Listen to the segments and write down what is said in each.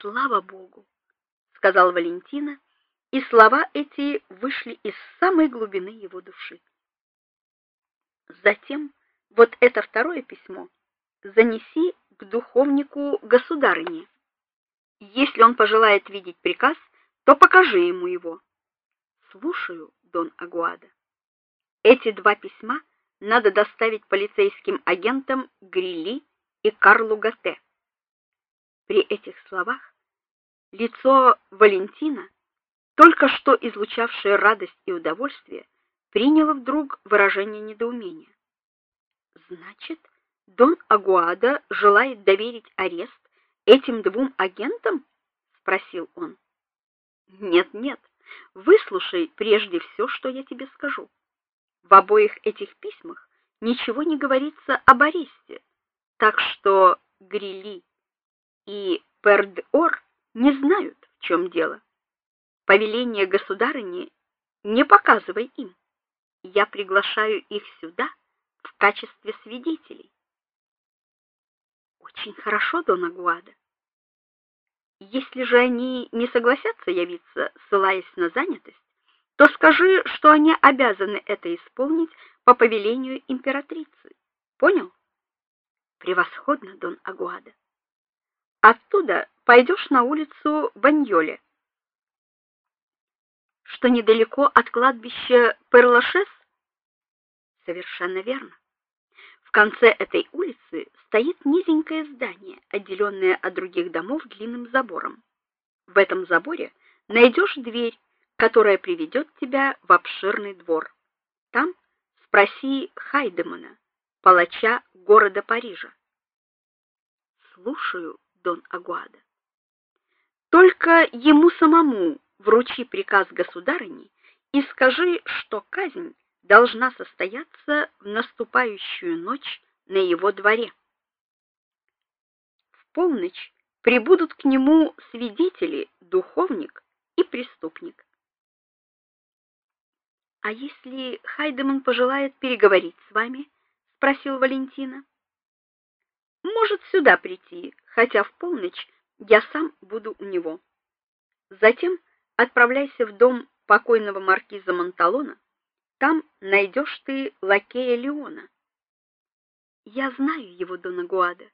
Слава богу, сказал Валентина, и слова эти вышли из самой глубины его души. Затем вот это второе письмо занеси к духовнику государыни. Если он пожелает видеть приказ, то покажи ему его. Слушаю, Дон Агуада. Эти два письма надо доставить полицейским агентам Грилли и Карлу Гате. При этих словах лицо Валентина, только что излучавшее радость и удовольствие, приняло вдруг выражение недоумения. Значит, Дон Агуада желает доверить арест этим двум агентам? спросил он. Нет, нет. Выслушай прежде все, что я тебе скажу. В обоих этих письмах ничего не говорится об аресте, так что Грили и Пердор не знают, в чем дело. Повеление государыни не показывай им. Я приглашаю их сюда в качестве свидетелей. Очень хорошо, Дон Агуада. Если же они не согласятся явиться, ссылаясь на занятость, то скажи, что они обязаны это исполнить по повелению императрицы. Понял? Превосходно, Дон Агуада. Оттуда пойдешь на улицу Баньоле, что недалеко от кладбища Перлашес? Совершенно верно. В конце этой улицы стоит низенькое здание, отделенное от других домов длинным забором. В этом заборе найдешь дверь, которая приведет тебя в обширный двор. Там спроси Хайдемана, палача города Парижа. Слушаю, Дон Агуада. Только ему самому вручи приказ государыни и скажи, что казнь должна состояться в наступающую ночь на его дворе. В полночь прибудут к нему свидетели, духовник и преступник. А если Хайдеман пожелает переговорить с вами, спросил Валентина. Может сюда прийти, хотя в полночь я сам буду у него. Затем отправляйся в дом покойного маркиза Монталона там найдешь ты лакея Леона. Я знаю его, Дона Гуада.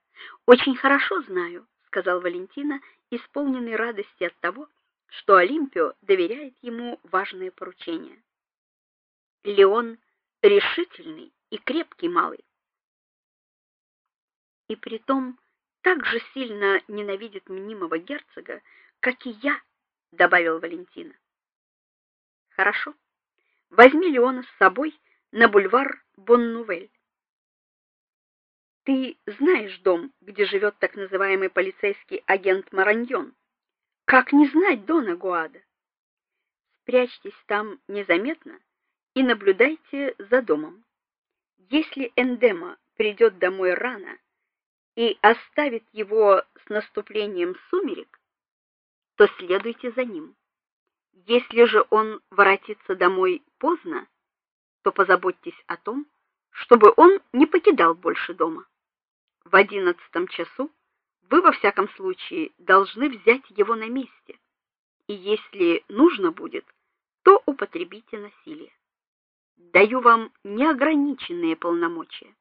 Очень хорошо знаю, сказал Валентина, исполненный радости от того, что Олимпио доверяет ему важное поручение. Леон решительный и крепкий малый. И притом так же сильно ненавидит мнимого герцога, как и я, добавил Валентина. Хорошо. Возьми Леона с собой на бульвар Боннувель. Ты знаешь дом, где живет так называемый полицейский агент Мараньон? Как не знать Дона Гуада? Спрячьтесь там незаметно и наблюдайте за домом. Если Эндема придет домой рано и оставит его с наступлением сумерек, то следуйте за ним. Если же он воротится домой поздно, то позаботьтесь о том, чтобы он не покидал больше дома. В одиннадцатом часу вы во всяком случае должны взять его на месте. И если нужно будет, то употребите насилие. Даю вам неограниченные полномочия.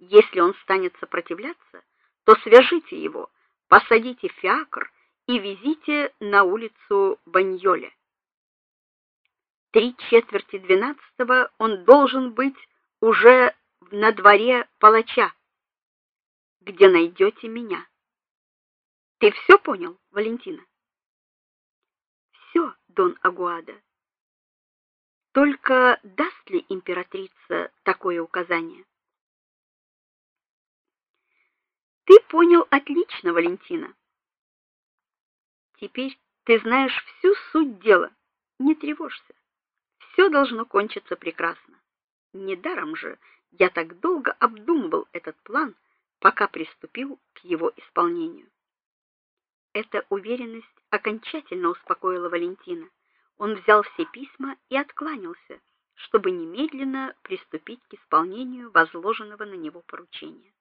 Если он станет сопротивляться, то свяжите его, посадите в фиакр и везите на улицу Баньоле. Три четверти двенадцатого он должен быть уже на дворе палача, где найдете меня. Ты все понял, Валентина? Все, Дон Агуада. Только даст ли императрица такое указание? Ты понял отлично, Валентина. Теперь ты знаешь всю суть дела. Не тревожься. Все должно кончиться прекрасно. Недаром же я так долго обдумывал этот план, пока приступил к его исполнению. Эта уверенность окончательно успокоила Валентина. Он взял все письма и откланялся, чтобы немедленно приступить к исполнению возложенного на него поручения.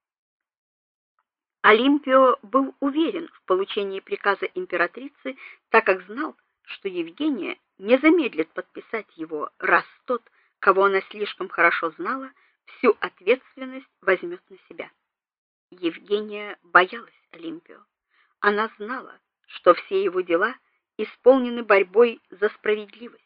Олимпио был уверен в получении приказа императрицы, так как знал, что Евгения не замедлит подписать его, раз тот, кого она слишком хорошо знала, всю ответственность возьмет на себя. Евгения боялась Олимпио. Она знала, что все его дела исполнены борьбой за справедливость.